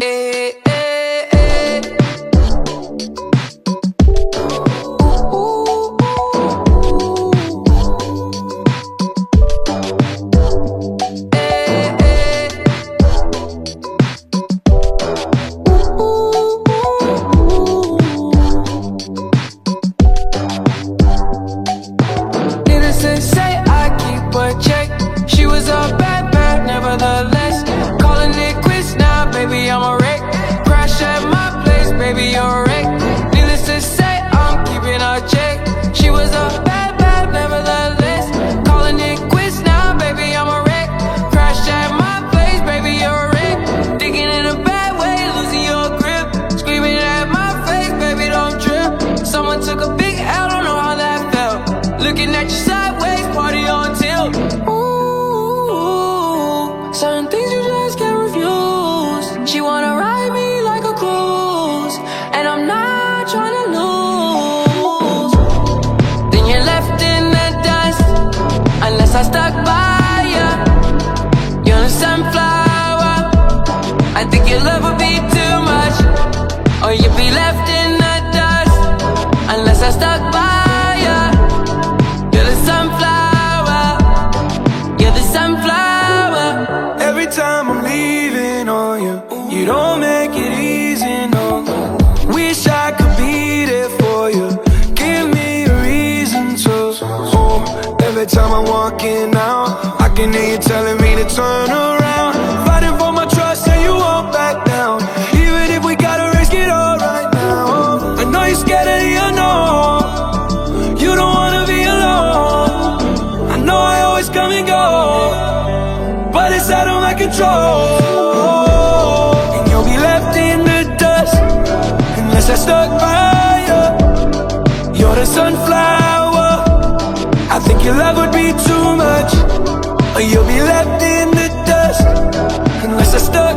eh, I'm a You're sunflower. I think your love would be too much, or you'd be left in the dust, unless I stuck by ya. You're the sunflower. You're the sunflower. Every time I'm leaving on you, you don't time I'm walking out, I can hear you telling me to turn around. Fighting for my trust and you won't back down. Even if we gotta risk it all right now. I know you're scared of the unknown. You don't wanna be alone. I know I always come and go but it's out of my control. would be too much, or you'll be left in the dust unless I start.